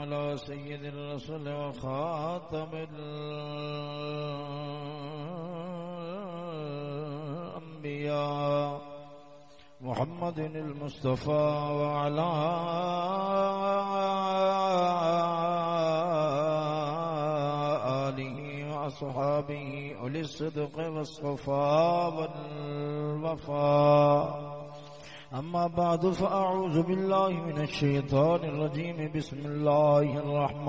على سيد الرسل وخاتم الأنبياء محمد المصطفى وعلى آله وأصحابه أولي الصدق والصفاء والوفاء أما بعد، فأعوذ بالله من الشيطان الرجيم. بسم الله الرحمن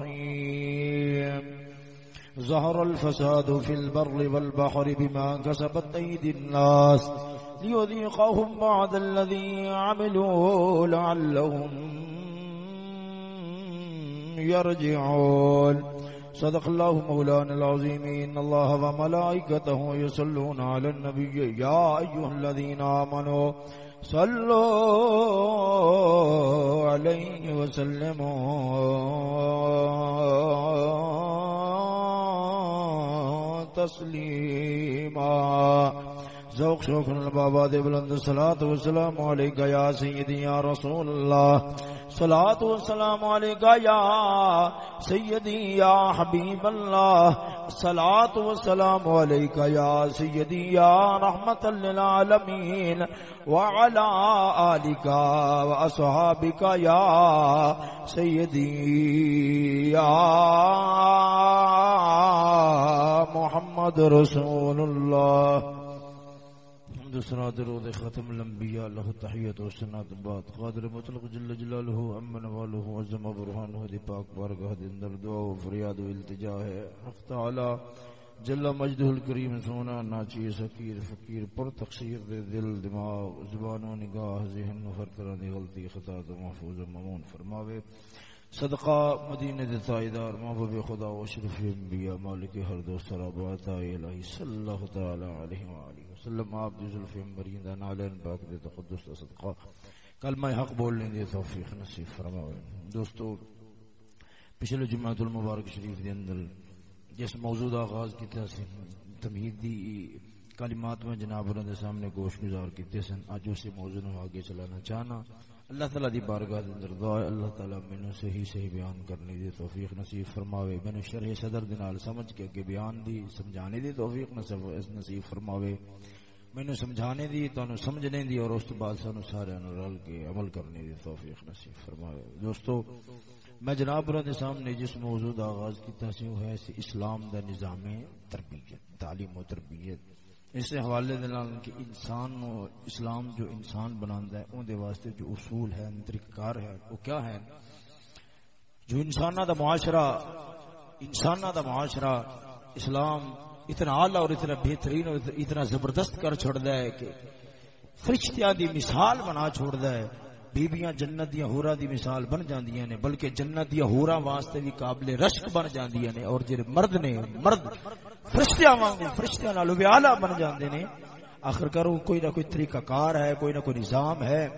الرحيم. ظهر الفساد في البر والبحر بما كسبت أيدي الناس ليذيقهم بعد الذي عملوا لعلهم يرجعون. صدق الله مولانا العظيم إن الله وملائكته يصلون على النبي يا أيها الذين آمنوا صلوا عليه وسلموا تسليما ذوق شوق البابا دے بلند صلاة والسلام علیکہ یا سیدی یا رسول اللہ۔ صلاة والسلام علیکہ یا سیدی یا حبیب اللہ۔ صلاة والسلام علیکہ یا سیدی یا رحمت للعالمین۔ وعلا آلکہ واصحابکہ یا سیدی یا محمد رسول اللہ۔ دوسرا درود ختم الانبیاء له تحیت و سنات بعد. قادر مطلق جل جلالہ امن والہ عظم برہانہ دی پاک بارگاہ دے اندر دعا و فریاد و التجا ہے. حق تعالی جل مجدہ الکریم سونا ناچی سکیر فقیر، پر تقصیر دے دل، دماغ، زبان و نگاہ، ذہن و ہر طرح دی غلطی، خطا تو محفوظ و ممون فرماوے. صدقہ مدینہ دے تائیدار محبوب خدا و شرف انبیاء مالک ہر دو سرابات آئی الہی صلی اللہ تعالی علیہ وآلہ وسلم، آپ جی دی ظلف مرین دا نالین پاک دے تقدس دا صدقہ۔ کلمہ حق بولنے دے توفیق نصیب فرماوے دوستو، پچھلے جمعہ المبارک شریف دے اندر جس موضوع دا آغاز کیتا سی، تمہید دی کلمات میں جناب انہوں دے سامنے گوش گزار کیتے سن اج اسی موضوع نو آگے چلانا چاہنا۔ اللہ تعالی دی بارگاہ دے اندر دعا اللہ تعالی مینوں صحیح صحیح بیان کرنے دی توفیق نصیب فرماوے۔ مینوں شرح صدر دے نال سمجھ کے کہ بیان دی، سمجھانے دی توفیق نصیب فرماوے۔ مینوں سمجھانے دی، تانوں سمجھنے دی اور اس تو بعد سانو سارے نال رل کے عمل کرنے دی توفیق نصیب فرماوے۔ دوستو، میں جناب انہوں دے سامنے جس موضوع دا آغاز کیتا سی وہ ہے، اسلام دا نظام تربیت، تعلیم و تربیت۔ اس حوالے کہ انسان و اسلام جو انسان بنانا ہے، اون دے واسطے جو اصول ہے طریقہ کار ہے، وہ کیا ہے؟ جو انسان دا معاشرہ انسان دا معاشرہ اسلام اتنا اعلی اور اتنا بہترین اور اتنا زبردست کر چھوڑتا ہے کہ فرشتیاں دی مثال بنا چھوڑتا ہے۔ بیبیاں جنت دیا ہورا دی مثال بن جاندیاں نے، بلکہ جنت دیا ہورا واسطے بھی قابل رشک بن جاندیاں نے، اور جڑے مرد نے، مرد فرشتیاں وانگو، فرشتیاں نالو بھی اعلی بن جاندے نے۔ آخر کرو کوئی نہ کوئی طریقہ کار ہے، کوئی نہ کوئی نظام ہے،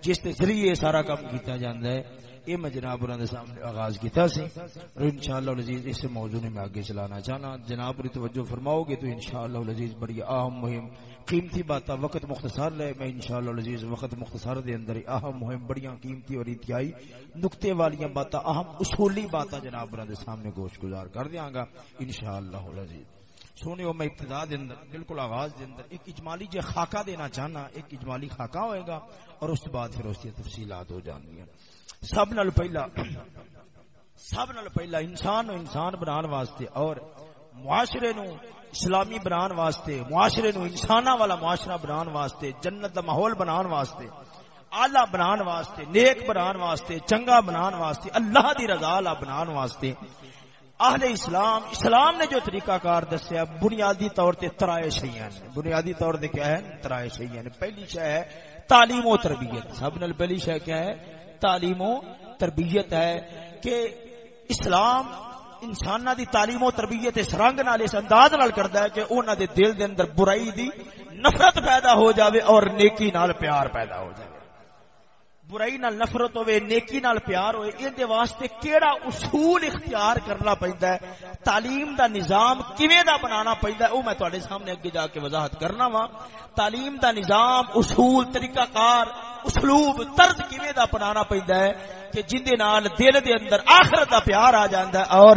جس کے ذریعے سارا کام کیتا جاندا ہے۔ یہ میں جناب انہوں نے سامنے آغاز کیتا سی اور انشاءاللہ العزیز اس موضوع نے میں آگے چلانا چاہنا۔ جناب ری توجہ فرماؤ گے تو انشاءاللہ العزیز بڑی اہم، مہم، قیمتی بات وقت مختصر رہے میں انشاءاللہ العزیز وقت مختصر دے اندر اہم، مہم بڑیاں قیمتی اور انتہائی نقطے والیاں باتاں اہم اصولی باتاں جناب انہوں نے سامنے گوشت گزار کر دیاں گا۔ انشاءاللہ العزیز سونے میں ابتدا دے اندر، بالکل آغاز دے اندر ایک اجمالی جے خاکہ دینا چاہنا، ایک اجمالی خاکہ ہوئے گا اور اس بعد پھر اس کی تفصیلات ہو جان گیا سب نال پہلا، سب نال پہلا انسان نو انسان بنان واسطے اور معاشرے نو اسلامی بنان واسطے، معاشرے نو انساناں والا معاشرہ بنان واسطے، جنت دا ماحول بنان واسطے، آلہ بنان واسطے، نیک بنان واسطے، چنگا بنان واسطے، اللہ دی رضا لا بنان واسطے اہل اسلام اسلام نے جو طریقہ کار دسیا، بنیادی طور تے ترائے شیئیں بنیادی طور تے کیا ہے؟ ترائے شیئیں پہلی شے ہے تعلیم و تربیت۔ سب نال پہلی شے کیا ہے؟ تعلیم و تربیت ہے کہ اسلام انسان دی تعلیم و تربیت اس رنگ نال، اس انداز نال کردا ہے کہ انہاں دے دل دے اندر برائی دی نفرت پیدا ہو جاوے اور نیکی نال پیار پیدا ہو جاوے۔ برائی نال نفرت ہوئے، نیکی نال پیار ہوئے ان دے واسطے کیڑا اصول اختیار کرنا پہندا ہے؟ تعلیم دا نظام کیویں دا بنانا پہندا ہے؟ او میں تواڈے سامنے اگے جا کے وضاحت کرنا وا تعلیم دا نظام، اصول، طریقہ کار، اسلوب، طرز کیویں دا اپنانا پہندا ہے کہ جن دے نال دل دے اندر آخرت دا پیار آ جاندا ہے اور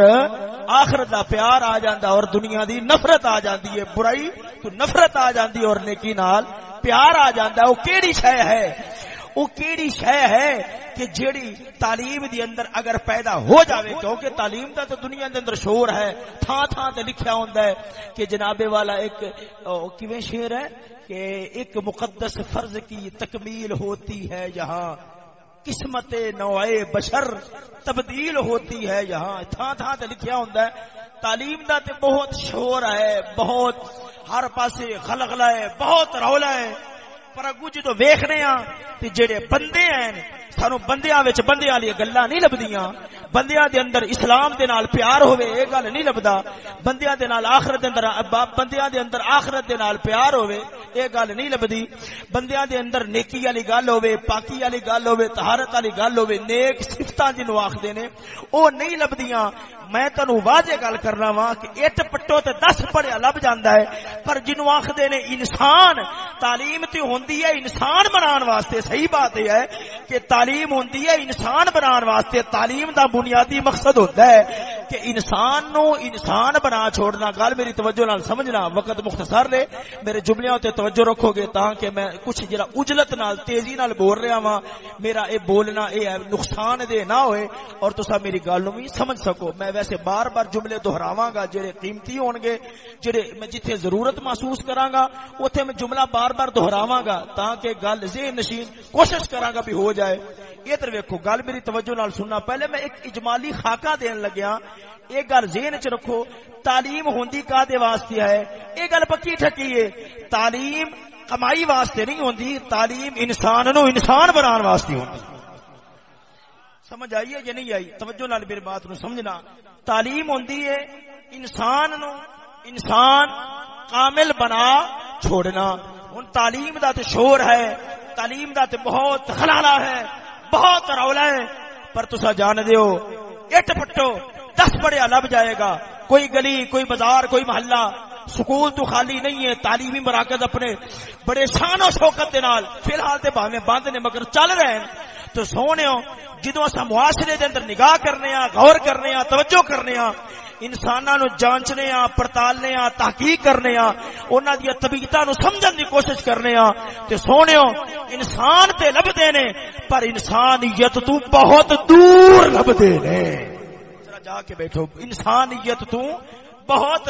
آخرت دا پیار آ جاندا اور دنیا دی نفرت آ جاندی ہے، برائی تو نفرت آ جاندی اور نیکی نال پیار آ جاندا ہے۔ او کیڑی شے ہے؟ وہ کیڑی شے ہے کہ جیڑی تعلیم دی اندر اگر پیدا ہو جاوے، کیونکہ تعلیم دا تو دنیا دے اندر شور ہے تھان تھان تے لکھیا ہوندا ہے کہ جناب والا ایک کیویں شعر ہے کہ ایک مقدس فرض کی تکمیل ہوتی ہے یہاں، قسمت نوائے بشر تبدیل ہوتی ہے یہاں تھان تھان تے لکھیا ہوندا ہے۔ تعلیم دا تے بہت شور ہے، بہت، ہر پاسے خلغلہ ہے، بہت رولا ہے۔ پر اگو جدو ویخنے ہاں تے جڑے بندے ہیں سانو بندیاں وچ بندیاں والی گلاں نہیں لبدیاں بندیاں دے اندر اسلام دے نال پیار ہوے اے گل نہیں لبدا بندیاں دے نال آخرت دے اندر بندیاں دے اندر آخرت دے نال پیار ہوے اے گل نہیں لبدی بندیاں دے اندر نیکی والی گل ہوے پاکی والی گل ہوے طہارت والی گل ہوے نیک صفتاں جنوں آکھدے نے او نہیں لبدیاں میں تنو واضح گل کرنا وا کہ اٹ پٹو تے دس پڑھیا لب جاندا ہے، پر جنوں آکھدے نے انسان، تعلیم تے ہوندی ہے انسان بنان واسطے، صحیح بات ہے کہ تعلیم ہوندی ہے انسان بنان واسطے، تعلیم دا بنیادی مقصد ہوتا ہے کہ انسان نو انسان بنا چھوڑنا۔ گل میری توجہ نال سمجھنا، وقت مختصر لے، میرے جملیاں تے توجہ رکھو گے تاں کہ میں کچھ جڑا اجلت نال تیزی نال بول رہا وا میرا اے بولنا اے نقصان دے نہ ہوئے اور تسا میری گل نو بھی سمجھ سکو۔ میں ویسے بار بار جملے دہراواں گا، جڑے قیمتی ہون گے، جڑے میں جتھے ضرورت محسوس کراں گا، اوتھے میں جملہ بار بار دہراواں گا تاکہ گل ذہن نشین کوشش کراں گا بھی ہو جائے۔ ادھر ویکھو، گل میری توجہ نال سننا۔ پہلے میں ایک اجمالی خاکہ دین لگیا۔ ایک گل ذہن چ رکھو، تعلیم ہوندی کا دے واسطے ہے؟ یہ گل پکی ٹھکی ہے۔ تعلیم کمائی واسطے نہیں ہوندی، تعلیم انسان نو انسان بنان واسطے ہوندی۔ سمجھ آئی ہے یا نہیں آئی؟ توجہ نال میری بات نو سمجھنا۔ تعلیم ہوندی ہے انسان نو انسان کامل بنا چھوڑنا۔ ہن تعلیم دا تے شور ہے، تعلیم دا تے بہت خلالہ ہے، بہت رولا ہے۔ پر تسا جان دیو، اٹ پٹو، دس بڑے لب جائے گا۔ کوئی گلی، کوئی بازار، کوئی محلہ، سکول تو خالی نہیں ہے، تعلیمی مراکز اپنے بڑے شان و شوکت دے نال فی الحال تے بھاویں بند نے مگر چل رہے ہیں۔ تو سونے جدو اصا معاشرے دے اندر نگاہ کرنے ہاں غور کرنے ہاں توجہ کرنے ہاں انساناں نو جانچنے ہاں پڑتالنے ہاں تحقیق کرنے ہاں انہاں دی طبیعتاں نو سمجھن دی کوشش کرنے ہاں۔ تے سونےو انسان تے لبدے نے، پر انسانیت تو بہت دور لبدے نے۔ جا کے بیٹھو۔ انسانیت تو بہت،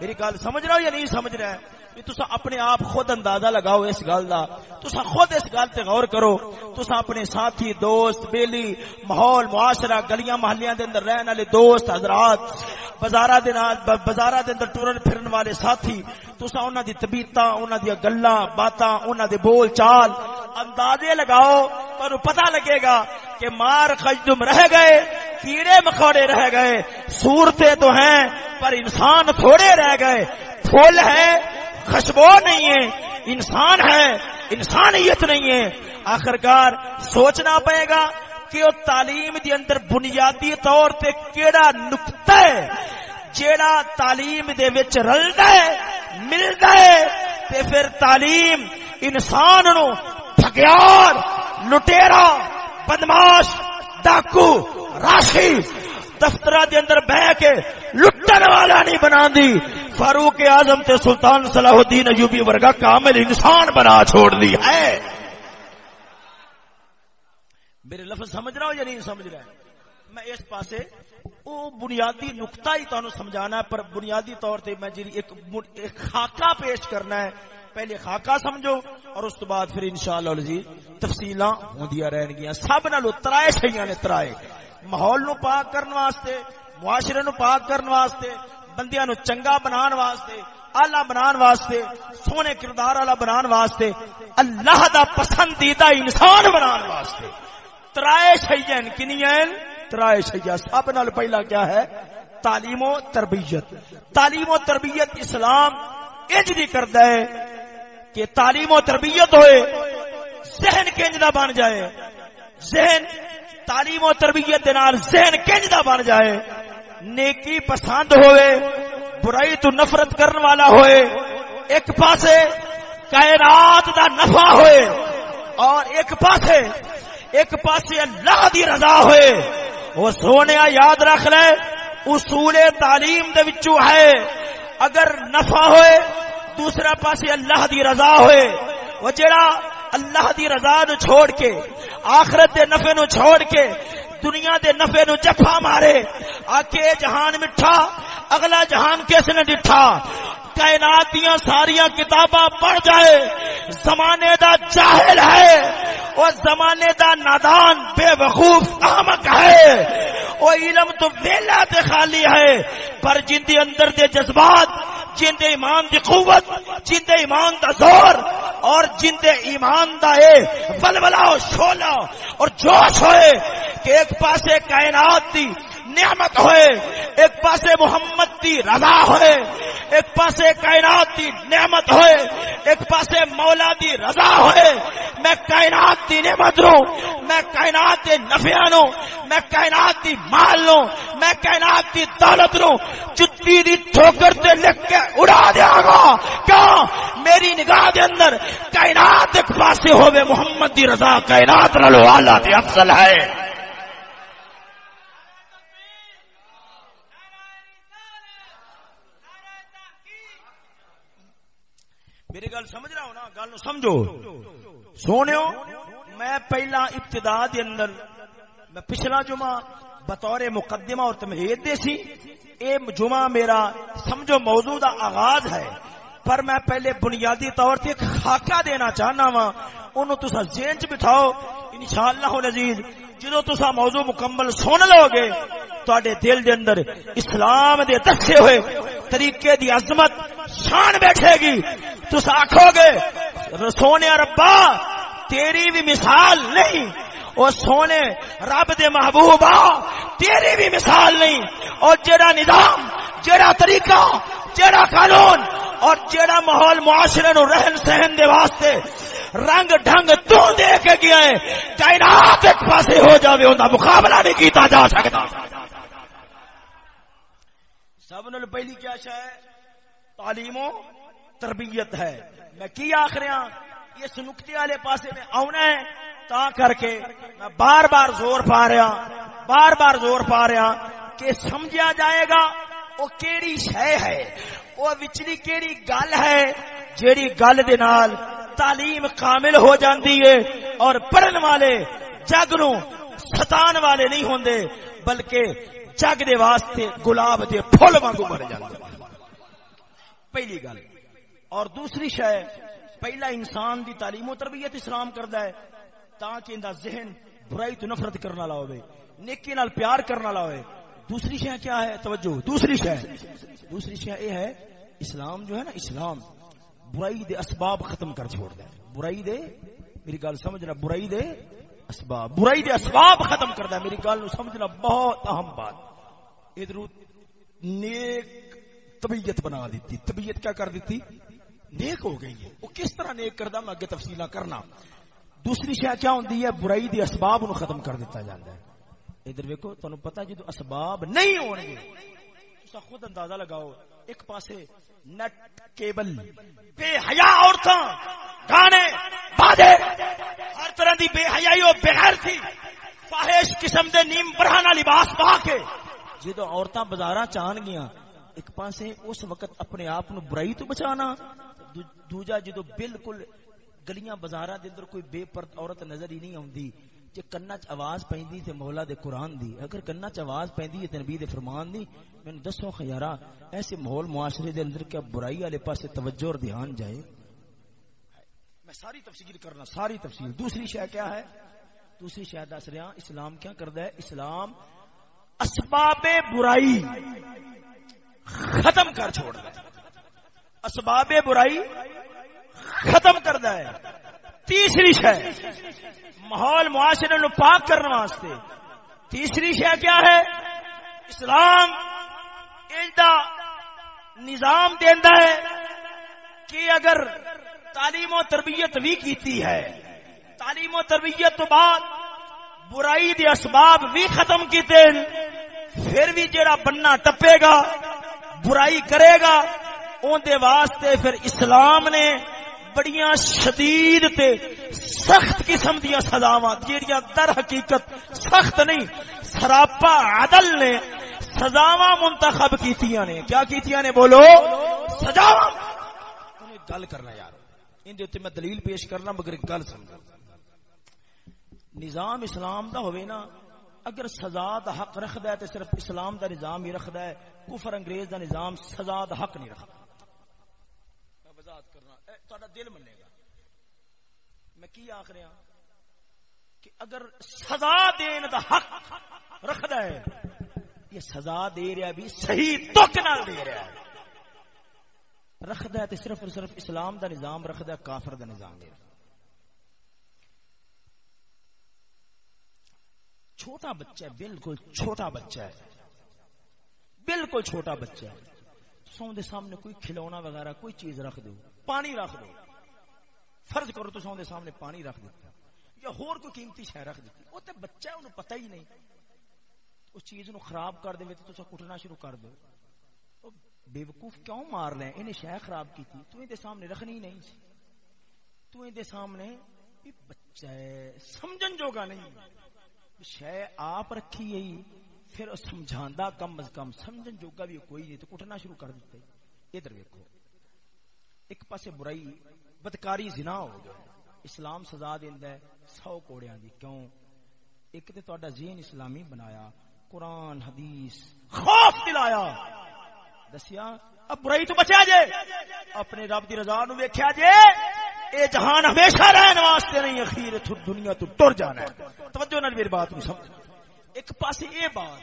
میری گل سمجھ رہا ہو یا نہیں سمجھ رہا ہے؟ تسا اپنے آپ خود اندازہ لگاؤ اس گل کا تسا خود اس گل تے غور کرو۔ تسا اپنے ساتھی، دوست، بیلی، ماحول، معاشرہ، گلیاں، محلیاں دے اندر رہن والے دوست، حضرات بازاراں دے نال بازاراں دے اندر ٹرن پھرن والے ساتھی تسا انہاں دی طبیعتاں، انہاں دی گلاں، باتاں، انہاں دے بول چال اندازے لگاؤ۔ تانوں پتہ لگے گا کہ مار خجدم رہ گئے، کیڑے مکوڑے رہ گئے، صورتیں تو ہیں، پر انسان تھوڑے رہ گئے۔ پھول ہے خشبو نہیں ہے، انسان ہے، انسانیت نہیں ہے۔ آخرکار سوچنا پڑے گا کہ وہ تعلیم دی اندر بنیادی طور تے کیڑا نقطہ ہے، جیڑا تعلیم دے وچ رلدا ہے، ملدا ہے، تے پھر تعلیم انسان نو ٹھگیار لٹیرا، بدماش، ڈاکو، راشی دفتر دے اندر بہ کے لٹن والا نہیں بنا دی فاروق اعظم تے سلطان صلاح الدین ایوبی ورگا کامل انسان بنا چھوڑ دی ہے۔ میرے لفظ سمجھ رہا ہو یا نہیں سمجھ رہا؟ ہے میں اس پاسے او بنیادی نقطہ ہی تانوں سمجھانا ہے پر بنیادی طور تے میں جی ایک, ایک خاکہ پیش کرنا ہے پہلے خاکہ سمجھو اور اس تو بعد پھر انشاءاللہ العزیز تفصیلاں ہوندیاں رہن گیاں۔ سب نالو ترائے شیاں نے ترائے۔ ماحول نو پاک کرنے واسطے معاشرے نو پاک کرنے واسطے بندیاں نو چنگا بنان واسطے آلہ بنان واسطے، سونے کردار والا بنان واسطے، اللہ دا پسندیدہ انسان بنان واسطے۔ ترائے شیئن کنین ترائے شیئن۔ سب نال پہلا کیا ہے؟ تعلیم و تربیت۔ تعلیم و تربیت اسلام انج دی کردا ہے کہ تعلیم و تربیت ہوئے، ذہن کنج دا بن جائے۔ ذہن تعلیم و تربیت دے نال ذہن کنج دا بن جائے۔ نیکی پسند ہوئے، برائی تو نفرت کرن والا ہوئے، ایک پاسے کائنات دا نفع ہوئے اور ایک پاسے ایک پاسے اللہ دی رضا ہوئے۔ وہ سونے یاد رکھ لے، اصول تعلیم دے وچوں ہے۔ اگر نفع ہوئے، دوسرا پاسے اللہ دی رضا ہوئے۔ وہ جڑا اللہ دی رضا نو چھوڑ کے، آخرت دے نفع نو چھوڑ کے، دنیا دے نفع نو جفا مارے۔ آکے جہان مٹھا، اگلا جہان کس نے ڈٹھا؟ کائنات دیا ساریاں کتاباں پڑھ جائے، زمانے دا جاہل ہے۔ وہ زمانے دا نادان بے وقوف احمق ہے۔ وہ علم تو ویلا تے خالی ہے۔ پر جن دے اندر دے جذبات، جن دے ایمان دی قوت، جن دے ایمان دا زور، اور جن دے ایمان دا اے بلبلا شولا اور جوش ہوئے کہ ایک پاسے کائنات دی نعمت ہوئے، ایک پاسے محمد دی رضا ہوئے، ایک پاسے کائنات دی نعمت ہوئے، ایک پاسے مولا دی رضا ہوئے۔ میں کائنات دی نعمت رو میں کائنات دی نفع نو میں کائنات دی مال لوں میں کائنات دی دولت رو جتی دی ٹھوکر تے لکھ کے اڑا دیا گا۔ کیوں میری نگاہ دے اندر کائنات ایک پاسے ہوئے محمد دی رضا، کائنات رلو والا تے افضل ہے میری گل سمجھ رہا ہوں نا گل سمجھو۔ سونے میں پہلا ابتدا دے اندر میں پچھلا جمعہ بطور مقدمہ اور تمہید دے سی، اے جمعہ میرا سمجھو موضوع دا آغاز ہے۔ پر میں پہلے بنیادی طور سے ایک خاکہ دینا چاہنا وا انہوں تسا ذہن چ بٹھاؤ۔ انشاءاللہ العزیز جدو تسا موضوع مکمل سن لو گے، تواڈے دل دے اندر اسلام دے دسے ہوئے طریقے دی عظمت شان بیٹھے گی۔ تس آخو گے سونے ربا، تیری بھی مثال نہیں۔ وہ سونے رب دے محبوبہ، تیری بھی مثال نہیں۔ اور جڑا نظام، جڑا طریقہ، جڑا قانون، اور جڑا ماحول معاشرے نو رہن سہن دے واسطے رنگ ڈھنگ تو دے کے گیا ہے، کائنات ایک پاسے ہو جاوے ان مقابلہ نہیں کیتا جا سکتا۔ سب نل پہلی کیا شاہ تعلیم و تربیت ہے۔ میں کی آخر یہ سنکتی والے پاسے میں آنا ہے، تا کر کے میں بار بار زور پا رہا، بار بار زور پا رہا کہ سمجھا جائے گا، وہ کیڑی شہ ہے، وہ وچلی کیڑی گل ہے جیڑی گل دے نال تعلیم کامل ہو جاندی ہے اور پڑھن والے جگ نو ستان والے نہیں ہوندے، بلکہ جگ دے واسطے گلاب دے پھول وانگو بن جاندے۔ پہلی گل۔ اور دوسری شے، پہلا انسان دی تعلیم و تربیت اسلام کردا ہے، تاکہ اندا ذہن برائی تو نفرت کرنے والا ہوئے، نیکی نال پیار کرنے والا ہوئے۔ دوسری شے کیا ہے؟ توجہ، دوسری شے۔ دوسری شے یہ ہے، اسلام جو ہے نا، اسلام برائی دے اسباب ختم کر چھوڑ دے برائی دے، میری گل سمجھنا، برائی دے اسباب۔ برائی دے اسباب ختم کر دے میری گل نو سمجھنا بہت اہم بات۔ ادھر نیک طبیعت بنا دیتی۔ طبیعت کیا کر دیتی؟ نیک ہو گئی ہے وہ کس طرح نیک کردا میں اگے تفصیل کرنا۔ دوسری شاید کیا ہوندی ہے؟ برائی دی اسباب نو ختم کر دیتا جاتا ہے۔ ادھر ویکو تمہیں پتا جدو اسباب نہیں ہون گے تسا خود اندازہ لگاؤ، ایک پاسے نٹ کیبل، بے حیا عورتاں، گانے بادے ہر طرح دی بے حیائی و بغیر تھی۔ فاحش قسم دے نیم برہانہ لباس پا کے جدو عورتاں بازاراں چان گیاں، ایک پاسے اس وقت اپنے آپ نو برائی تو بچانا دوجا جدو بالکل گلیاں بازاراں دے اندر کوئی بے پرد عورت نظر ہی نہیں آوندی، جے کنا چ آواز پیندی تے مولا دے قرآن دی۔ اگر کنا چ آواز پیندی تے نبی دے فرمان دی، میں دسو خیارا ایسے ماحول معاشرے دے اندر کیا برائی والے پاسے توجہ اور دھیان جائے؟ میں ساری تفصیل کرنا، ساری تفصیل۔ دوسری شے کیا ہے؟ دوسری شے دس رہا اسلام کیا کردا ہے؟ اسلام اسباب برائی ختم کر چھوڑ ہے۔ اسباب برائی ختم کردا ہے۔ تیسری شے، ماحول معاشرے نو پاک کرنے واسطے۔ تیسری شے کیا ہے؟ اسلام دا نظام دیندا ہے کہ اگر تعلیم و تربیت بھی کیتی ہے، تعلیم و تربیت تو بعد برائی دے اسباب بھی ختم کیتے پھر بھی جڑا بننا ٹپے گا، برائی کرے گا اون دے واسطے پھر اسلام نے بڑیاں شدید تے سخت قسم دیا سزاواں، جیڑیاں در حقیقت سخت نہیں، سراپا عدل نے سزاواں منتخب کیتیاں نے۔ کیا کیتیاں نے؟ بولو، سزاواں۔ گل کرنا یار ان دے میں دلیل پیش کرنا، مگر گل سمجھا نظام اسلام دا ہوئے نا، اگر سزا دا حق رکھدا ہے تے صرف اسلام دا نظام ہی رکھدا ہے، کفر انگریز دا نظام سزا دا حق نہیں رکھدا۔ کرنا دل منے گا۔ میں کی آکھ رہا ہاں؟ کہ اگر سزا دین دا حق رکھدا ہے، یہ سزا دے رہا بھی صحیح تک نال دے رہا ہے۔ رکھدا ہے تے صرف اور صرف اسلام دا نظام رکھدا ہے، کافر دا نظام نہیں رکھدا چھوٹا بچہ ہے، بالکل چھوٹا بچہ ہے۔ بالکل چھوٹا بچہ ہے۔ سو دے سامنے کوئی کھلونا وغیرہ، کوئی چیز رکھ دو، پانی رکھ دو۔ فرض کرو تو سو دے سامنے پانی رکھ دیتا۔ یا ہور کوئی قیمتی شہ رکھ دیتی وہ تے بچہ ہے، انہوں پتہ ہی نہیں۔ اس چیز نو خراب کر دے، تو کٹنا شروع کر دو۔ بے وقوف کیوں مار رہے ہیں؟ انہیں شہ خراب کی تھی؟ تو دے سامنے رکھنی نہیں۔ سی تو دے سامنے بچہ ہے، سمجھن جوگا نہیں۔ شہ آپ رکھی ہے پھر سمجھاندا کم از کم، سمجھن جوگا بھی کوئی نہیں، تو کٹنا شروع کر دیتے۔ ادھر ویکھو۔ ایک پاسے برائی، بدکاری، زنا ہو گیا۔ اسلام سزا دیندا ہے، سو کوڑیاں دی۔ کیوں؟ ایک تے تہاڈا ذہن اسلامی بنایا، قرآن، حدیث، خوف دلایا۔ دسیا، اب برائی تو بچا جے۔ اپنے رب دی رضا نو ویکھیا جے۔ اے جہان ہمیشہ رہن واسطے نہیں، اخیر تو دنیا تو ٹر جانا ہے۔ توجہ نال میری بات کو سمجھ ایک پاسے اے بات،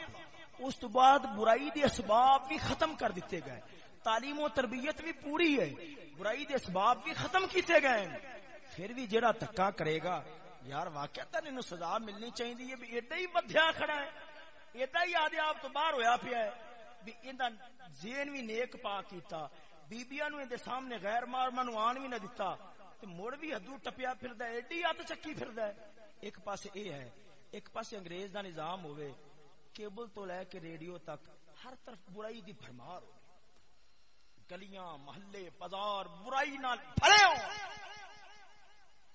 اس تو بعد برائی دے اسباب بھی ختم کر دیتے گئے۔ تعلیم و تربیت بھی پوری ہے، برائی دے اسباب بھی ختم کیتے گئے۔ پھر بھی جڑا تکا کرے گا، یار واقعہ انہوں سزا ملنی چاہیے بھی ایڈا ہی بدھیا کھڑا ہے۔ ایڈا ہی آدھے آپ تو باہر ہویا پیا ہے بھی اندا ذہن بھی نیک پا کیتا، بیبیاں نو دے سامنے غیر مار منو آن بھی نہ دیتا مڑ بھی ہدو ٹپیا پھر ایڈی ہاتھ چکی پھر ایک پاس اے ہے ایک پاس انگریز دا نظام ہوئے کیبل تو لے کے ریڈیو تک ہر طرف برائی دی بھرمار ہو گلیاں، محلے، بازار، برائی نال بھرے ہو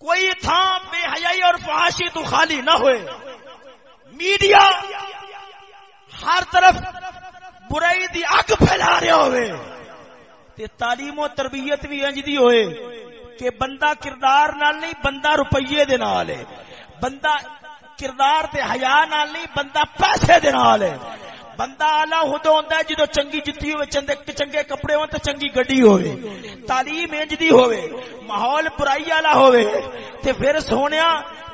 کوئی تھا بے حیائی اور فحاشی تو خالی نہ ہوئے میڈیا ہر طرف برائی دی اگ پھیلا رہے ہوئے تے تعلیم و تربیت بھی انج دی ہوئے کہ بندہ کردار نال نہیں، بندہ روپیے دے نال ہے۔ بندہ کردار تے حیا نال نہیں، بندہ پیسے دے نال ہے۔ بندہ آلہ ہدو ہوندا ہے جدو چنگی جتی ہوئے، چندے چنگے کپڑے ہون تے چنگی گڈی ہوئے۔ تعلیم انج دی ہوئے، ماحول برائی والا ہوئے۔ تے پھر سونیا،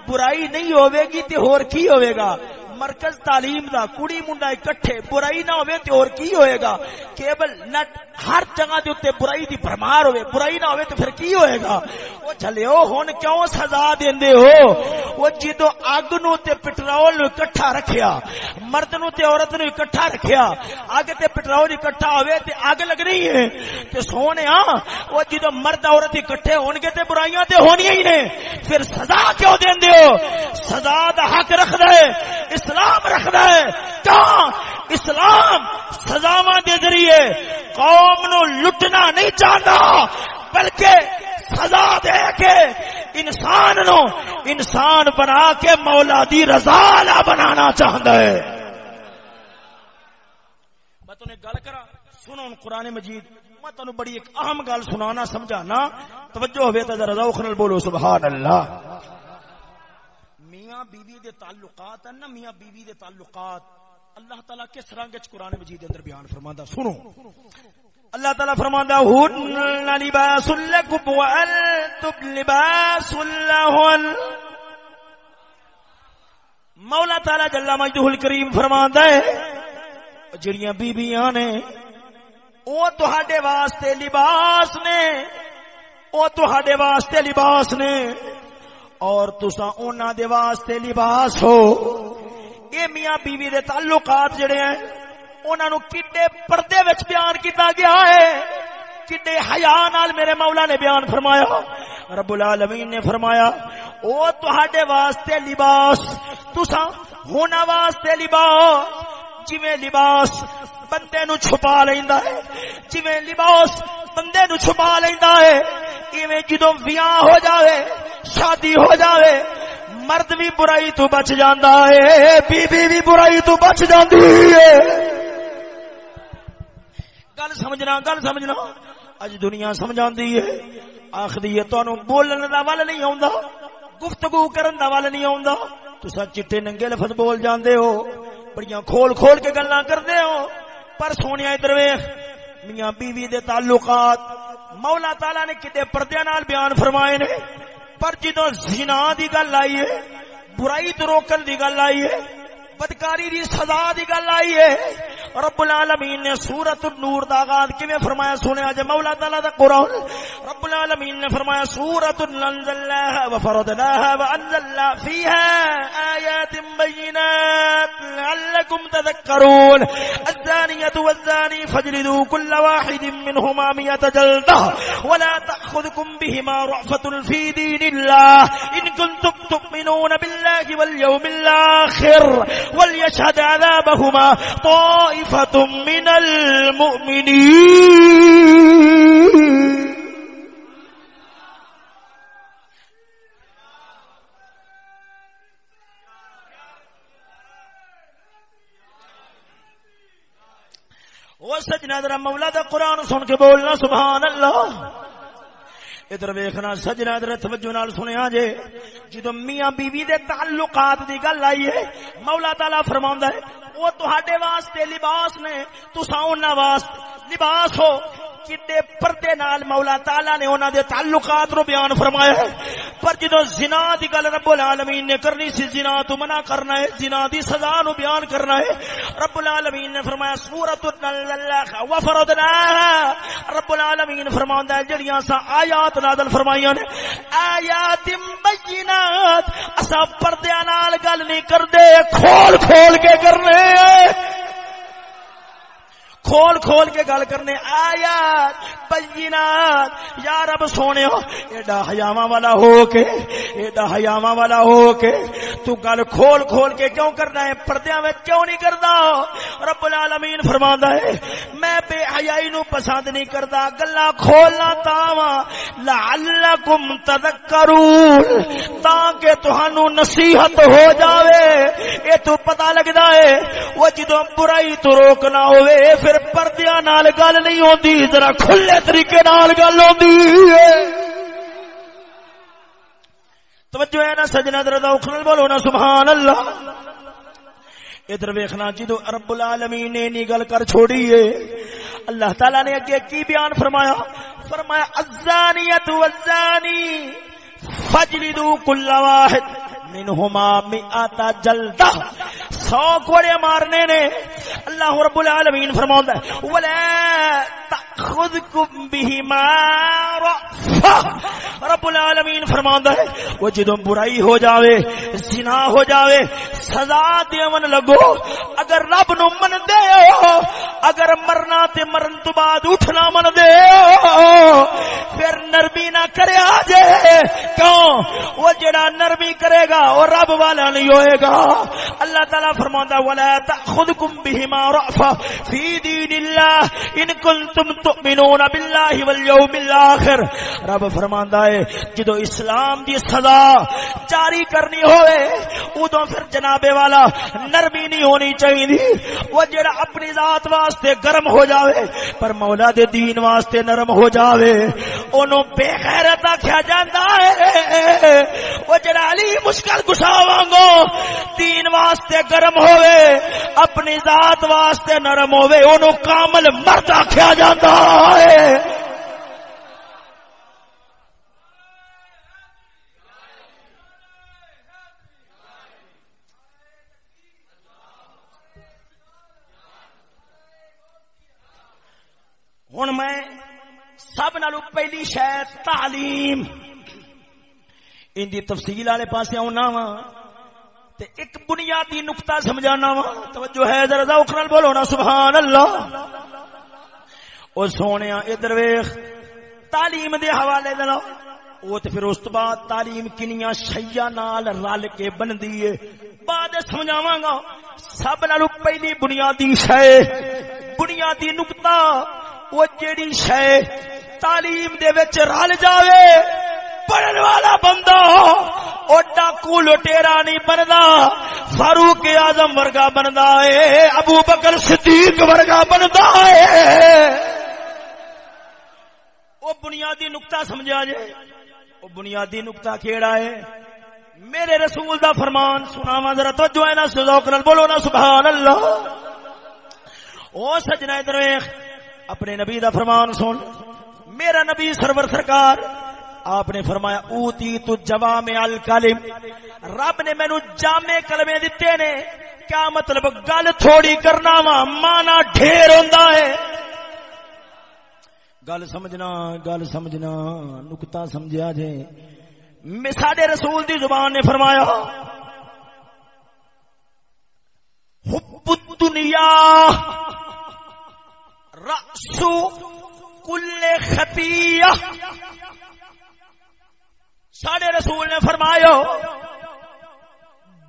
برائی نہیں ہوئے گی تے ہور کی ہوئے گا؟ مرکز تعلیم دا، کڑی منڈا اکٹھے، برائی نہ ہوئے تو اور کی ہوئے گا؟ کیبل نٹ ہر جگہ دے اوتے برائی دی بھرمار ہوئے، برائی نہ ہوئے تو پھر کی ہوئے گا؟ او چلے ہن کیوں سزا دیندے ہو؟ او جدو اگ نو تے پٹرول نو اکٹھا رکھیا، مرد نو تے عورت نو اکٹھا رکھیا، اگ تے پٹرول اکٹھا ہوئے تے اگ لگنی ہے، تے سونے ہاں او جدو مرد عورت اکٹھے ہون گے تے برائیاں تے ہونیاں ہی نے، پھر سزا کیوں دیندے ہو؟ سزا دا حق رکھ دے اسلام رکھدا ہے کہاں اسلام سزاواں دے ذریعے قوم نو لٹنا نہیں چاہتا، بلکہ سزا دے کے انسان نو انسان بنا کے مولا دی رضا لا بنانا چاہتا ہے۔ میں تمہیں گل کرا سنو قرآن مجید۔ میں تمہیں بڑی ایک اہم گل سنانا، سمجھانا، توجہ ہوئے تو رضا اخرل بولو، سبحان اللہ۔ میاں بیوی دے تعلقات ہیں نا میاں بیوی دے تعلقات۔ اللہ تعالیٰ کس رنگ قرآن مجید اندر بیان فرماندا سنو۔ اللہ تعالیٰ فرماندا ہن لباس لکم وانتم لباس لہن مولا تعالیٰ جل مجدہ الکریم فرماندا ہے، جڑیاں بیبییاں نے، او تہاڈے واسطے لباس نے، او تہاڈے واسطے لباس نے۔ اور تسا انہاں دے واسطے لباس ہو۔ اے میاں بیوی دے تعلقات جڑے ہیں انہاں نو کڈے پردے وچ بیان کیتا گیا ہے۔ کڈے حیا نال میرے مولا نے بیان فرمایا۔ رب العالمین نے فرمایا، او تہاڈے واسطے لباس، تساں ہونا واسطے لباس۔ جویں لباس بندے نو چھپا لیندا ہے، جویں لباس بندے نو چھپا لیندا ہے ایویں جدوں ویاہ ہو جاوے، شادی ہو جاوے، مرد بھی برائی تو بچ جاندا ہے بی بی بھی برائی تو بچ جاندی ہے۔ گل سمجھنا گل سمجھنا۔ اج دنیا سمجھاندی ہے، آخری ہے، تانوں بولن دا ول نہیں آوندا، گفتگو کرن دا ول نہیں آوندا۔ تساں چٹے ننگے لفظ بول جاندے ہو، بڑیاں کھول کھول کے گلاں کردے ہو۔ پر سونے ادھر ویخ میاں بیوی دے تعلقات مولا تالا نے کتنے پردے نال بیان فرمائے نے، پر جدو زنا دی گل آئی ہے، برائی تو روکن دی گل آئی ہے بدکاری دی سزا دی گل آئی ہے۔ رب العالمین نے سورت النور دا آغاز کیویں فرمایا سنیا جے مولا تعالی دا قران رب العالمین نے فرمایا سورت انزلناها وفرضناها وانزلنا فيها آيات بينات لعلكم تذكرون الزانية والزاني فاجلدوا كل واحد منهما مئة جلدة ولا تأخذكم بهما رأفة في دين الله إن كنتم تؤمنون بالله واليوم الآخر وليشهد عذابهما طائفة من المؤمنين. وہ سجنا ذرا مولا دا قرآن سن کے بولنا، سبحان اللہ. ادھر ویخنا سجنا، ادھر توجہ نال سنیا جے۔ جدو میاں بیوی دے تعلقات دی گل آئی ہے، مولا تعالی فرماوندا ہے، وہ تہاڈے واسطے لباس نے، تساں انہاں واسطے لباس ہو۔ کڈے پردے نال مولا تعالی نے انہاں دے تعلقات نو بیان فرمایا ہے۔ پر جدو زنا دی گل رب العالمین نے کرنی سی، زنا تو منع کرنا ہے، زنا دی سزا نو بیان کرنا ہے۔ رب العالمین نے فرمایا، سورۃ اللہ وفرضنا رب العالمین فرماوندا ہے، جڑیاں سا آیات نازل فرمائیاں نے، آیات بینات اسا پردے نال گل نہیں کردے، کھول کھول کے کرنے کھول کھول کے گل کرنے آیات بینات یا رب سونے ایڈا حیاواں والا ہو کے، ایڈا حیاواں والا ہو کے تو گل کھول کھول کے کیوں کرنا ہے؟ پردیاں میں کیوں نہیں کردا رب العالمین فرماندا ہے، میں بے حیائی نو پسند نہیں کردا گلاں کھولنا تاواں، لعلکم تذکرون، تاکہ تہانوں نصیحت ہو جاوے۔ اے تو پتہ لگدا ہے، وہ جدوں برائی تو روکنا ہوے پھر پھر پردیا نال گل نہیں ہوتی ذرا کھلے طریقے نال گل ہوتی توجہ ہے نا سجنا درد اخر بولو نا سبحان اللہ ادھر ویخنا، جدو رب العالمین نے نی گل کر چھوڑی ہے، اللہ تعالی نے اگے کی بیان فرمایا؟ فرمایا الزانیت والزانی فجلدو کل واحد، منہما مئات جلدہ۔ سو کوڑے مارنے نے، اللہ رب العالمین فرماؤں ہے، وَلَا تَأْخُذْكُمْ بِهِمَا رب العالمین فرماؤں ہے، وہ جدوں برائی ہو جاوے، زنا ہو جاوے، سزا دیون لگو، اگر رب نو من دے ہو، اگر مرنا تے مرن تو بعد اٹھنا من دے ہو، پھر نرمی نہ کرے آجے۔ کیوں؟ وہ جڑا نرمی کرے گا اور رب والا نہیں ہوئے گا۔ اللہ تعالیٰ فرماندا ولا تاخذكم بهما رأفا في دين الله ان كنتم تؤمنون بالله واليوم الاخر رب فرماندا ہے، جدو اسلام دی سزا جاری کرنی ہوئے اودوں پھر جناب والا نرمی نہیں ہونی چاہیے۔ وہ جڑا اپنی ذات واسطے گرم ہو جاوے، پر مولا دے دین واسطے نرم ہو جاوے، اونوں بے غیرت آکھیا جاندا ہے۔ وہ جڑا علی مشکل گسا وانگو دین واسطے گرم ہوئے، اپنی ذات واسطے نرم ہوئے انہوں کامل مرد آکھیا جاتا ہے۔ ہوں میں سب نالو پہلی شاید تعلیم۔ ان دی تفصیل والے پاسے آنا وا تے ایک بنیادی نقطہ سمجھانا وا توجہ ہے، ذرا ذوق نال بولو نا، سبحان اللہ۔ او سونیا ادھر ویکھ تعلیم دے حوالے دے وہ تو پھر اس تو بعد تعلیم کنیاں شیا نال رل کے بندی ہے۔ بعد سمجھاواں گا۔ سب نالو پہلی بنیادی شے، بنیادی نقطہ وہ جیڑی شے تعلیم دے وچ رل جاوے۔ پڑھن والا بندہ، او ڈاکو لٹیرا نہیں بندا فاروق اعظم ورگا بندا ہے، ابو بکر صدیق ورگا بندا ہے۔ وہ بنیادی نقطہ سمجھا جائے۔ وہ بنیادی نقطہ کیڑا ہے؟ میرے رسول دا فرمان سنا وا ذرا توجہ ہے نا سوک نال بولو نا سبحان اللہ او سجنا ادھر اپنے نبی دا فرمان سن۔ میرا نبی سرور سرکار، آپ نے فرمایا اوتی تو جوام الکلم۔ رب نے مینو جامع کلمے دیتے نے۔ کیا مطلب؟ گل تھوڑی کرنا وا مانا ڈھیر ہوندا ہے۔ گل سمجھنا گل سمجھنا نکتا سمجھا جے۔ ساڈے رسول دی زبان نے فرمایا، حب الدنیا رأس کل خطیہ ساڈے رسول نے فرمایا،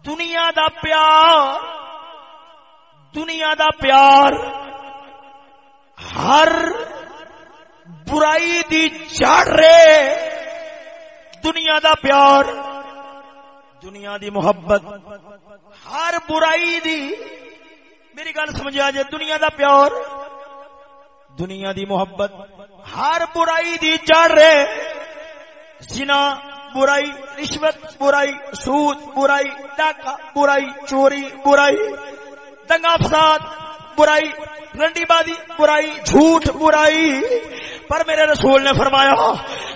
دنیا دا پیار، دنیا دا پیار ہر برائی دی چڑھ رے دنیا دا پیار، دنیا دی محبت، ہر برائی دی۔ میری گل سمجھا جائے، دنیا دا پیار، دنیا دی محبت، ہر برائی دی چڑھ رے جنا برائی، رشوت، برائی، سود، برائی، ڈاکہ، برائی، چوری، برائی، دنگا فساد، برائی، رنڈی بازی، برائی، جھوٹ، برائی۔ پر میرے رسول نے فرمایا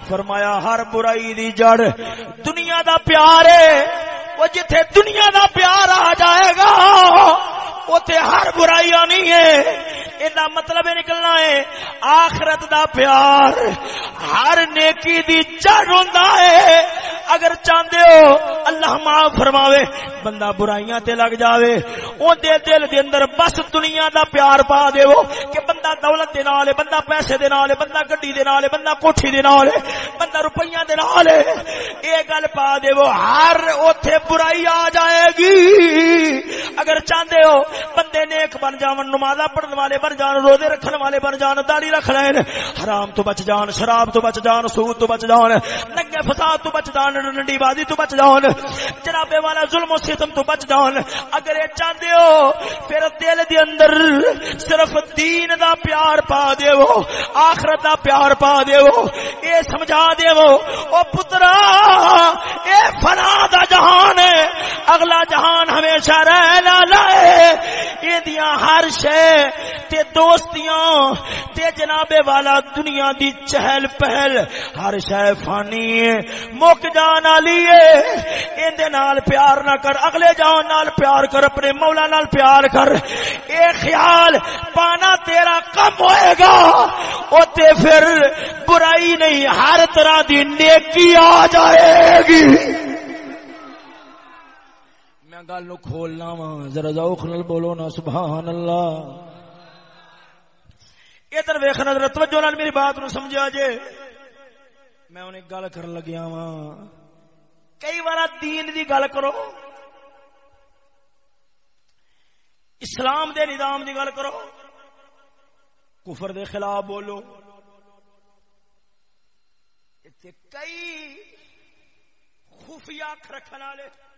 فرمایا، ہر برائی دی جڑ دنیا دا پیار ہے، وہ جتھے دنیا دا پیار آ جائے گا اتے ہر برائی آنی ہے یہ مطلب نکلنا ہے آخرت دا پیار ہر نیکی دی جڑ ہوندا ہے اگر چاہتے ہو اللہ معاف فرماوے بندہ برائیاں تے لگ جاوے اون دے دل دے اندر بس دنیا دا پیار پا دیو کہ بندہ دولت دے نال بندہ پیسے دے نال بندہ گڈی دے نال بندہ کوٹھی دے نال بندہ روپیاں دے نال اے گل پا دیو ہر اوتھے برائی آ جائے گی اگر چاہتے ہو بندے نیک بن جاون نمازاں پڑھن والے بن جان، روزے رکھن والے بن جان، داڑھی رکھ لین۔ حرام تو بچ جان، شراب تو بچ جان، سود تو بچ جان، ننگے فساد تو بچ جان ڈنڈی بازی تو بچ جان جناب والا ظلم و ستم تو بچ جان۔ اگر یہ چاہتے ہو، پھر دل دے اندر صرف دین دا پیار پا دیو، آخرت دا پیار پا دیو۔ اے سمجھا دیو، او پترا، اے فنا دا جہان ہے۔ اگلا جہان ہمیشہ رہنا لائے یہ ہر شے تے دوستیاں تے جناب والا دنیا دی چہل پہل ہر شے فانی ہے۔ مک جان والی ہے، ایندے نال پیار نہ کر، اگلے جان نال پیار کر، اپنے مولا نال پیار کر۔ اے خیال، پانا تیرا کم ہوئے گا۔ اوتے پھر برائی نہیں، ہر طرح دی نیکی آ جائے گی۔ گل نو کھولنا وا ذرا ذوق نال بولو نا سبحان اللہ ادھر ویکھنا ذرا توجہ نال میری بات نو سمجھا جے۔ میں انہیں گل کر لگیا وا کئی بار دین دی گل کرو۔ اسلام دے نظام دی گل کرو۔ کفر دے خلاف بولو۔ اتنے کئی خفیہ رکھنے والے۔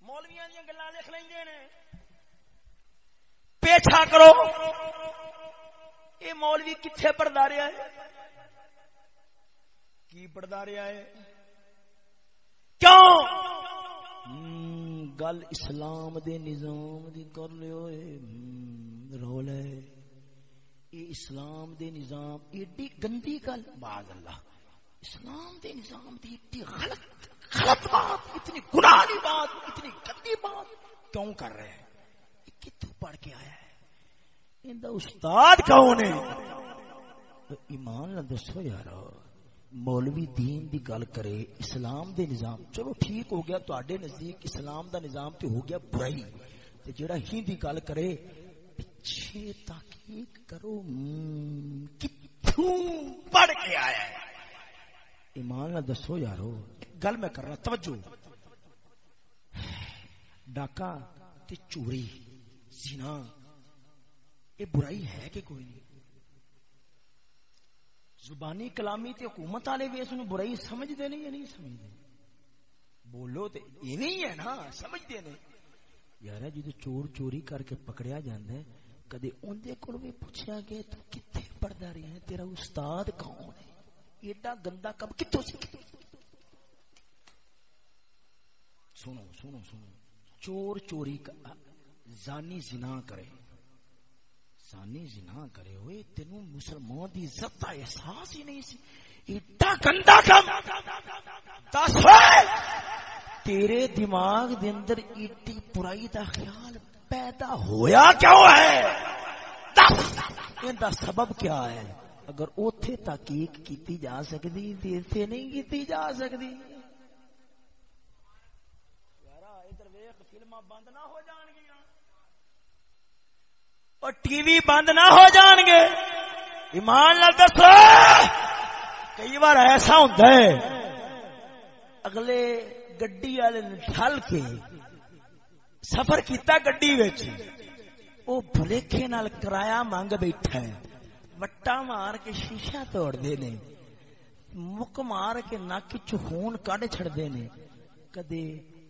مولویاں دیا گلا لکھ لیں پیچھا کرو۔ یہ مولوی کتنے پڑھتا رہا ہے؟ کی پڑھتا رہا ہے؟ کیوں؟ گل اسلام دے نظام دی کر لو رول ہے۔ یہ اسلام دے نظام، ایڈی گندی گل۔ باز اللہ، اسلام دے نظام دی ایڈی غلط۔ غلط بات، اتنی گناہ کی بات، اتنی گندی بات۔ کیوں کر رہے ہیں؟ یہ کتوں پڑھ کے آیا ہے؟ ان استاد کون ہے؟ ایمان نہ دسو یار، مولوی دین دی گل کرے، اسلام دے نظام، چلو ٹھیک ہو گیا تے نزدیک اسلام دا نظام تے ہو گیا برائی۔ تے جڑا ہی دی گل کرے، پیچھے تحقیق کرو کتوں پڑھ کے آیا ہے؟ ایمان نہ دسو یارو، گل میں کر رہا توجہ۔ ڈاکا تے چوری، زنا۔ یہ برائی ہے کہ کوئی نہیں۔ زبانی کلامی تے حکومت والے بھی اس برائی سمجھتے نہیں یا نہیں سمجھتے؟ بولو تے ایویں ہے نا، سمجھتے نہیں۔ یار جدو چور چوری کر کے پکڑیا جاندہ ہے، کدے اندے کول بھی پوچھیا گیا تو کتنے پڑھدا رہیا ہے تیرا استاد کون ہے؟ ایڈا گندا کم کتوں سیکھ سنو سنو سنو۔ چور چوری زانی زنا کرے۔ زانی زنا کرے ہوئے تینوں مسلمان دی عزت کا احساس ہی نہیں سی۔ ایڈا گندا کم! دس تیرے دماغ دے اندر ایڈی برائی دا خیال پیدا ہویا کیوں ہے؟ دس! ان دا سبب کیا ہے؟ اگر اوتھے تحقیق کیتی جا سکتی تے ایتھے نہیں کیتی جا سکتی بند نہ ہو جان گیا اور ٹی وی بند نہ ہو جان گے ایمان لال دسو، کئی بار ایسا ہوتا ہے، اگلے گڈی والے ٹھل کے سفر کیتا گڈی وہ بلیکھے نال کرایہ مانگ بیٹھا ہے۔ وٹا مار کے شیشہ توڑ دے نے مک مار کے نک چون کڈ چڑتے نے کدے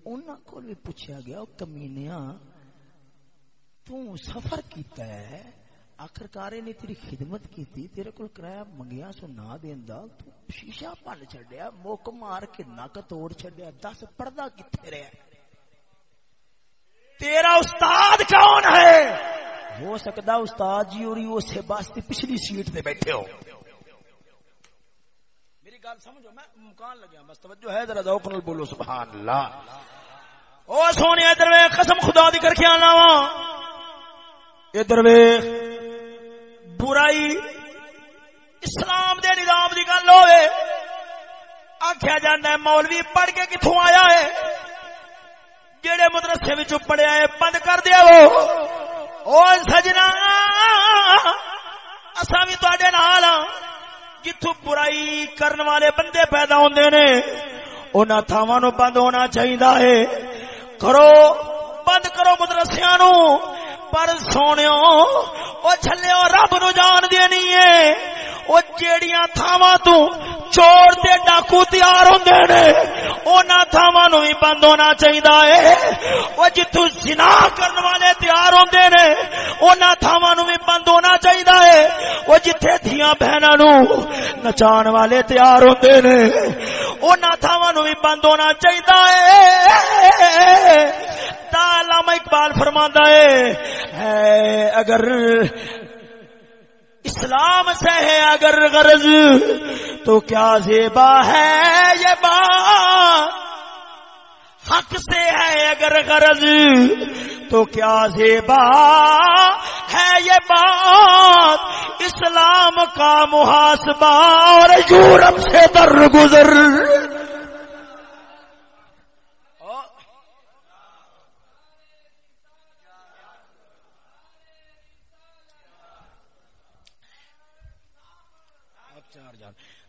انہوں کو بھی پوچھا گیا کمینیا تو سفر کیتا ہے آخرکار نے تیری خدمت کی تیرے کو کرایہ منگیا سو نہ دینا تو شیشہ پن چڈیا موک مار کے نک توڑ چڈیا دس پڑھتا کتنے رہا تیرا استاد کون ہے ہو سکتا استاد جی اور اسے واسطے پچھلی سیٹ تے بیٹھے ہو۔ میری گل سمجھو، میں مکان لگیا، بس توجہ ہے، ذرا ذوق نال بولو سبحان اللہ او سونے ادھر قسم خدا دی کر کے آنا وا ادھر برائی اسلام دے نظام دی گل ہوئے۔ آخیا جانا ہے، مولوی پڑھ کے کتوں آیا ہے؟ جڑے مدرسے پڑھیا ہے، بند کر دیا وہ۔ او سجنا اصا بھی تے نال ہاں۔ جتوں برائی کرن والے بندے پیدا ہوندے نے انہاں تھاواں نو بند ہونا چاہیدا ہے کرو بند کرو مدرسیاں نو پر سونے او چلے رب نو جان دینی ہے وہ جیڑیاں تھاواں تو چور تے ڈاکو تیار ہوندے نے انہاں تھاواں نو بھی بند ہونا چاہیدا ہے۔ او جتھوں زنا کرن والے تیار ہوندے نے انہاں تھاواں نو بھی بند ہونا چاہیدا ہے۔ او جتھے دھیاں بہناں نو نچان والے تیار ہوندے نے انہاں تھاواں نو بھی بند ہونا چاہیدا ہے۔ تا علامہ اقبال فرماندا ہے اگر اسلام سے ہے اگر غرض، تو کیا زیبا ہے یہ بات حق سے ہے اگر غرض، تو کیا زیبا ہے یہ بات؟ اسلام کا محاسبہ اور یورپ سے در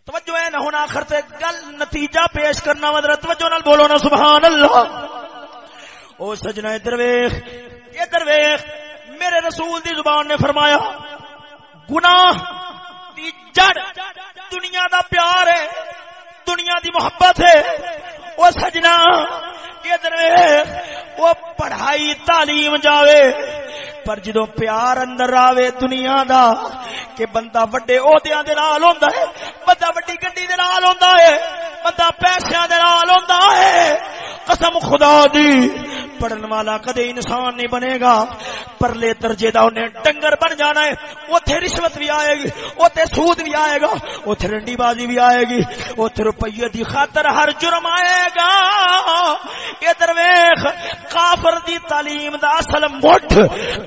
توجہ ہے نہ ہونا آخر تے گل نتیجہ پیش کرنا مدر توجہ نال بولو نا سبحان اللہ او سجنا ادھر ویخ ادھر میرے رسول دی زبان نے فرمایا، گناہ دی جڑ دنیا دا پیار ہے، دنیا دی محبت ہے۔ او سجنا، ادھر وہ پڑھائی تعلیم جاوے۔ پر جدو پیار اندر آوے دنیا دا، کہ بندہ وڈے عہدیاں دے نال ہوندا ہے نال ہوندا ہے بندہ پیسے دے نال ہوندا ہے۔ قسم خدا دی۔ پڑھن والا کدے انسان نہیں بنے گا۔ پرلے درجے دا انہیں ڈنگر بن جانا ہے۔ اوتھے رشوت بھی آئے گی، اوتھے سود بھی آئے گا، اوتھے رنڈی بازی بھی آئے گی۔ اوتھے روپیے دی خاطر ہر جرم آئے گا۔ ادھر ویخ کافر دی تعلیم دا اصل مٹھ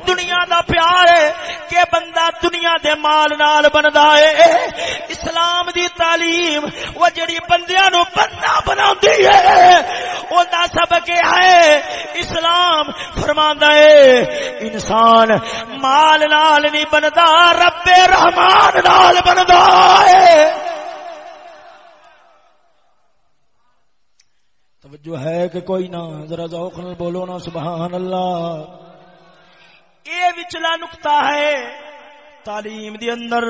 دنیا دا پیار ہے کہ بندہ دنیا دے مال نال بندا ہے۔ اسلام دی تعلیم وہ جڑی بندیاں نو بندہ بناندی ہے۔ او دا سبق ہے اسلام فرماندا ہے، انسان مال نال نہیں بندا، رب رحمان نال بندا ہے۔ توجہ ہے کہ کوئی نہ، ذرا ذوق نال بولو نا سبحان اللہ اے وچلا نقطہ ہے، تعلیم دی اندر،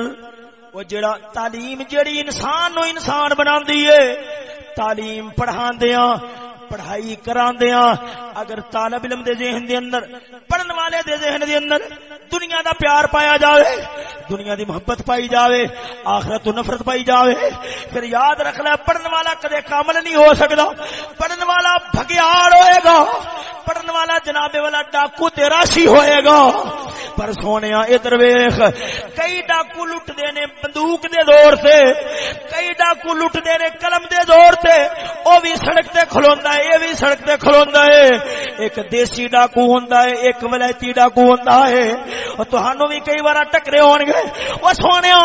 وہ جڑا، تعلیم جڑی انسان نو انسان بنا ہے، تعلیم پڑھا دیا پڑھائی کرا دیا اگر طالب علم دے ذہن دے اندر، پڑھن والے دے ذہن دے اندر دنیا دا پیار پایا جاوے، دنیا دی محبت پائی جاوے، آخرت تو نفرت پائی جاوے، پھر یاد رکھ لے، پڑھن والا کدے کامل نہیں ہو سکتا پڑھن والا بھگیار ہوئے گا، پڑھن والا جناب والا ڈاکو تیرا ہوئے گا۔ پر سونے ادھر ویخ۔ کئی ڈاکو لٹ دے نے بندوق دے دور سے کئی ڈاکو لٹ دے نے قلم دے دور سے او بھی سڑک تے کھلوندا ہے، اے بھی سڑک تے کھلوندا ہے۔ ایک دیسی ڈاکو ہوندا ہے، ایک ولایتی ڈاکو ہوندا ہے۔ او تہانوں بھی کئی بار ٹکرے ہون گے او سونیا،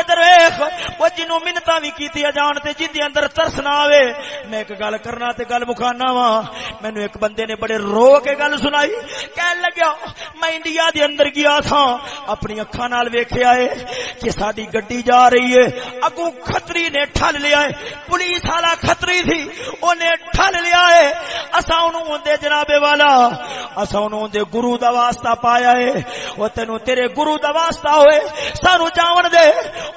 ادھر ویخ۔ او جنوں منتاں وی کیتیاں جان تے جن دے اندر ترس نہ آوے۔ میں ایک گل کرنا تے گل مکانا وا۔ مینوں ایک بندے نے بڑے رو کے گل سنائی۔ کہن لگیا، میں انڈیا دے اندر گیا تھا، اپنی اکھا نال ویکھیا ہے کہ ساری گڈی جا رہی ہے۔ اگو کھتری نے ٹھل لیا ہے۔ پولیس والا کھتری تھی، اونے ٹھل لیا ہے۔ اسا اونوں دے جناب والا اسا اونوں دے گرو دا واسطہ پایا ہے۔ او تینو تیرے گرو دا واسطہ ہوئے سانو جاون دے۔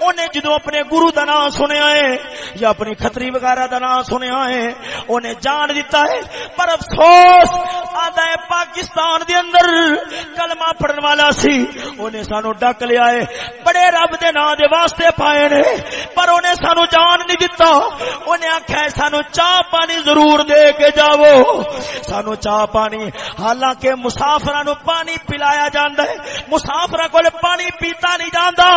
اونے جدو اپنے گرو دا نام سنیا ہے، یا اپنی کھتری وغیرہ دا نام سنیا ہے، اونے جان دیتا ہے۔ پر افسوس، آدھا ہے پاکستان دے اندر کلمہ پڑھن والا سی۔ اونے سانو ڈک لیا ہے بڑے رب دے نام دے واسطے پائے نے۔ پر اونے سانو جان نہیں دتا۔ اونے آکھیا سانو چاہ پانی ضرور دے کے جاؤ۔ سانو چاہ پانی۔ حالانکہ مسافراں نو پانی پلایا جاندا ہے مسافراں کول پانی پیتا نہیں جاندا۔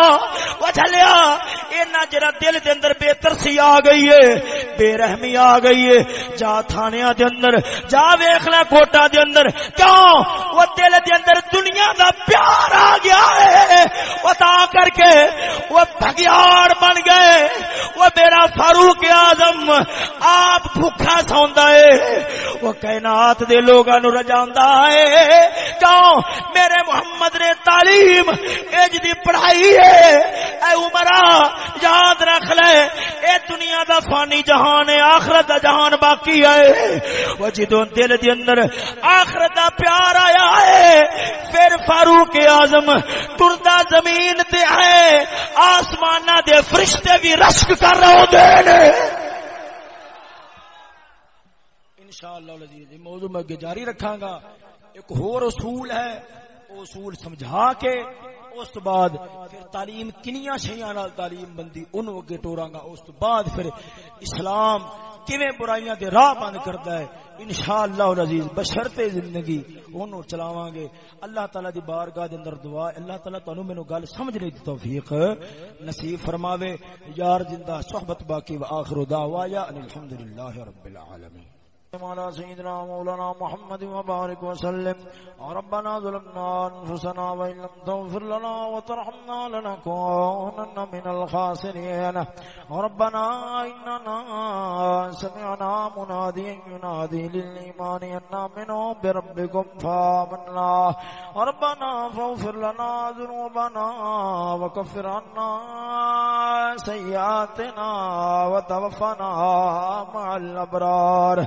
او چلیا اینا جڑا دل دے اندر بے ترسی آ گئی ہے، بے رحمی آ گئی ہے۔ جا تھانیاں دے اندر، جا ویکھ لے کوٹا دے اندر۔ کیوں؟ وہ دل دے اندر دنیا دا پیار آ گیا ہے۔ وہ تا کر کے وہ بھگیار بن گئے۔ وہ میرا فاروق اعظم آپ بھوکا سوندا ہے۔ وہ کائنات دے لوگاں نو رجاندا ہے۔ کیوں؟ میرے محمد نے تعلیم اج دی پڑھائی ہے۔ اے عمرہ یاد رکھ لے، اے دنیا دا فانی جہان ہے، آخرت دا جہان باقی ہے۔ وہ جدوں دل دے اندر آخرت دا پیار آیا ہے۔ پھر فاروق اعظم ٹردا زمین تے ہے آسمان دے فرشتے بھی رشک کر رہے ہوندے نے انشاءاللہ موضوع میں جاری رکھاں گا۔ ایک اور اصول ہے، وہ اصول سمجھا کے اس تو بعد پھر تعلیم کنیاں شیاں نال تعلیم بندی ان اگے ٹوراں گا، اس تو بعد پھر اسلام کیویں برائیاں دے راہ بند کردا ہے؟ انشاءاللہ العزیز بشرط زندگی اونوں چلاواں گے۔ اللہ تعالی دی بارگاہ دے اندر دعا، اللہ تعالی تانوں مینوں گل سمجھنے دی توفیق نصیب فرماوے۔ یار زندہ، صحبت باقی واخر دعوایا ان الحمدللہ رب العالمین۔ على سيدنا مولانا محمد وبارك وسلم ربنا ظلمنا أنفسنا وإن لم تغفر لنا وترحمنا لنكونن من الخاسرين ربنا إننا سمعنا مناديا ينادي للإيمان أن منه بربكم فآمنا. ربنا فاغفر لنا ذنوبنا وكفر عنا سيئاتنا وتوفنا مع الأبرار.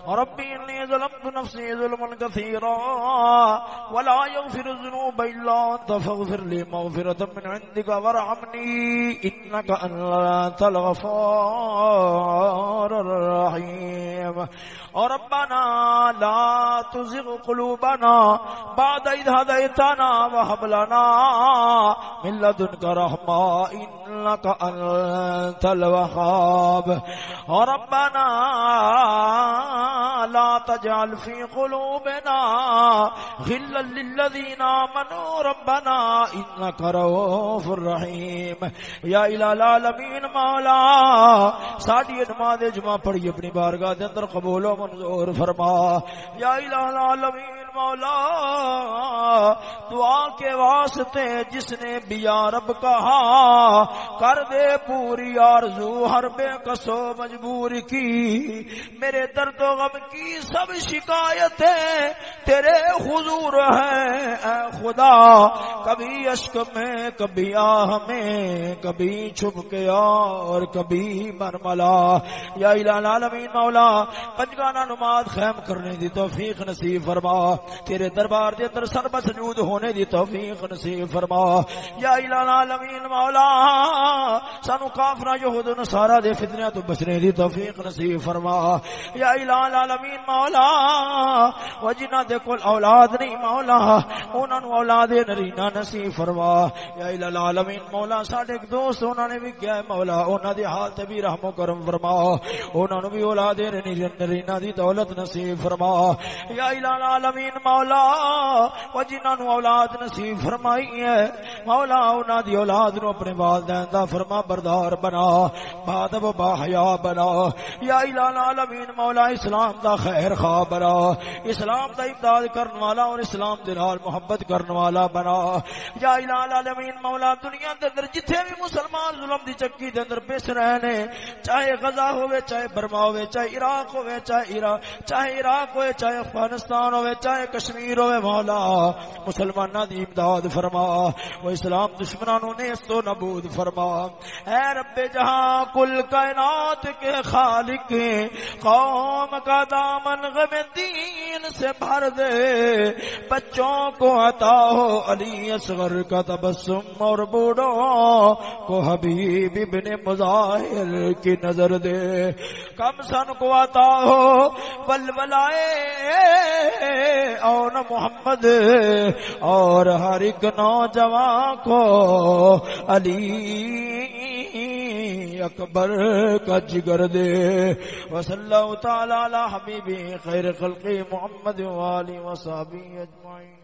ربي إني ظلمت نفسي ظلما كثيرا ولا يغفر الذنوب إلا أنت فاغفر لي مغفرة من عندك وارحمني إنك أنت الغفار الرحيم ربنا لا تزغ قلوبنا بعد إذ هديتنا وهب لنا من لدنك رحمة إنك أنت الوهاب. ربنا لا تجعل في قلوبنا غلا للذين آمنوا. ربنا إنك رؤوف رحيم. یا الہ العالمین مولا، ساڈی نماز جمعہ پڑھی اپنی بارگاہ دے اندر قبول و منظور فرما. یا الہ العالمین مولا دعا کے واسطے جس نے بھی یا رب کہا، کر دے پوری آرزو، ہر بے کسو مجبور کی۔ میرے درد و غم کی سب شکایتیں تیرے حضور ہیں، اے خدا۔ کبھی اشک میں، کبھی آہ میں، کبھی چھپ کے اور کبھی مرملا۔ یا العالمین مولا پنجگانا نماز خیم کرنے دی توفیق نصیب فرما۔ تیرے دربار دے اندر سر سجود ہونے دی توفیق نصیب فرما۔ یا الہ العالمین مولا، سانو کافرہ یہود نصارا دے فتنہ تو بچنے دی توفیق نصیب فرما۔ یا الہ العالمین مولا وجنا دے کول اولاد نہیں مولا، انہاں نو اولاد نرینا نصیب فرما۔ یا الہ العالمین مولا، ساڈے ایک دوست، انہاں نے بھی کیا ہے مولا، انہاں دی حالت بھی رحم و کرم فرما۔ انہاں نو بھی اولاد نرینا دی دولت نصیب فرما۔ یا الہ العالمین مولا و جنہاں نو اولاد نصیب فرمائی ہے، مولا انہاں دی اولاد نو اپنے والدین دا فرما بردار بنا بادب با حیا بنا۔ یا العالمین، مولا اسلام دا خیر خواہ بنا۔ اسلام دا امداد کرن والا اور اسلام دے نال محبت کرن والا بنا۔ یا العالمین، مولا دنیا دے اندر جتھے بھی مسلمان ظلم دی چکی دے اندر پیس رہے نے، چاہے غزہ ہوے چاہے برما ہوے چاہے عراق ہوے چاہے عراق چاہے عراق ہوے چاہے افغانستان ہوے چاہے کشمیر ہوے مولا مسلماناں دی امداد فرما، وہ اسلام دشمنانوں نے اس تو نبود فرما۔ اے رب جہاں کل کائنات کے خالق قوم کا دامن غم دین سے بھر دے، بچوں کو عطا ہو علی اصغر کا تبسم اور بوڑھوں کو حبیب ابن مظاہر کی نظر دے۔ کم سن کو عطا ہو، بلبلائے اون محمد، اور ہر ایک نوجوان کو علی اکبر کا جگر دے۔ وصلی اللہ تعالی علی حبیبی خیر خلقی محمد والی وصحبی اجمعین۔